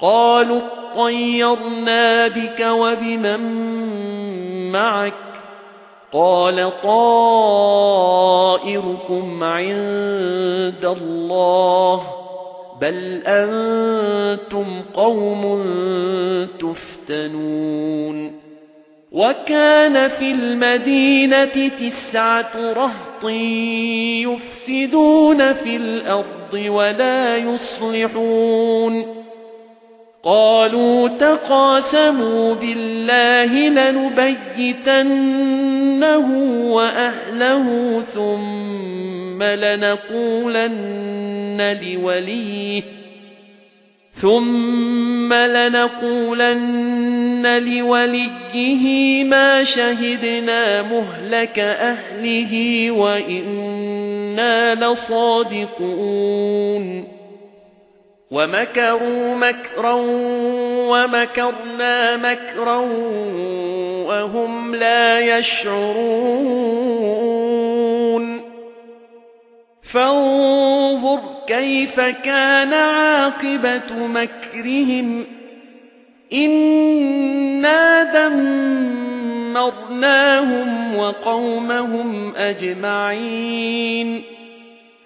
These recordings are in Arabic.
قالوا طيرنا بك وبمن معك قال طائركم عند الله بل أنتم قوم تفتنون وكان في المدينة تسعة رهط يفسدون في الأرض ولا يصلحون قالوا تقاسموا بالله لنبيتنه وأهله ثم لنقولن لوليه ثُمَّ لَنَقُولَنَّ لِوَلِيِّهِ مَا شَهِدْنَا مُهْلَكَ أَهْلِهِ وَإِنَّا لَصَادِقُونَ وَمَكَرُوا مَكْرًا وَمَكَرْنَا مَكْرًا وَهُمْ لَا يَشْعُرُونَ. فَانظُرْ كَيْفَ كَانَ عَاقِبَةُ مَكْرِهِمْ. إِنَّا دَمَّرْنَاهُمْ وَقَوْمَهُمْ أَجْمَعِينَ.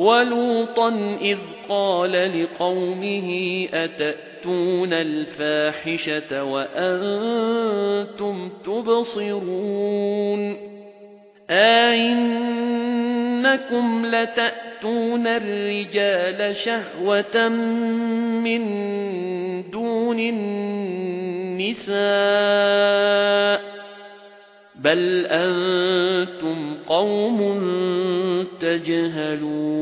وَلُوطًا إِذْ قَالَ لِقَوْمِهِ أَتَأْتُونَ الْفَاحِشَةَ وَأَنْتُمْ تُبْصِرُونَ أَئِنَّكُمْ لَتَأْتُونَ الرِّجَالَ شَهْوَةً مِنْ دُونِ النِّسَاءِ بَلْ أَنْتُمْ قَوْمٌ تَجْهَلُونَ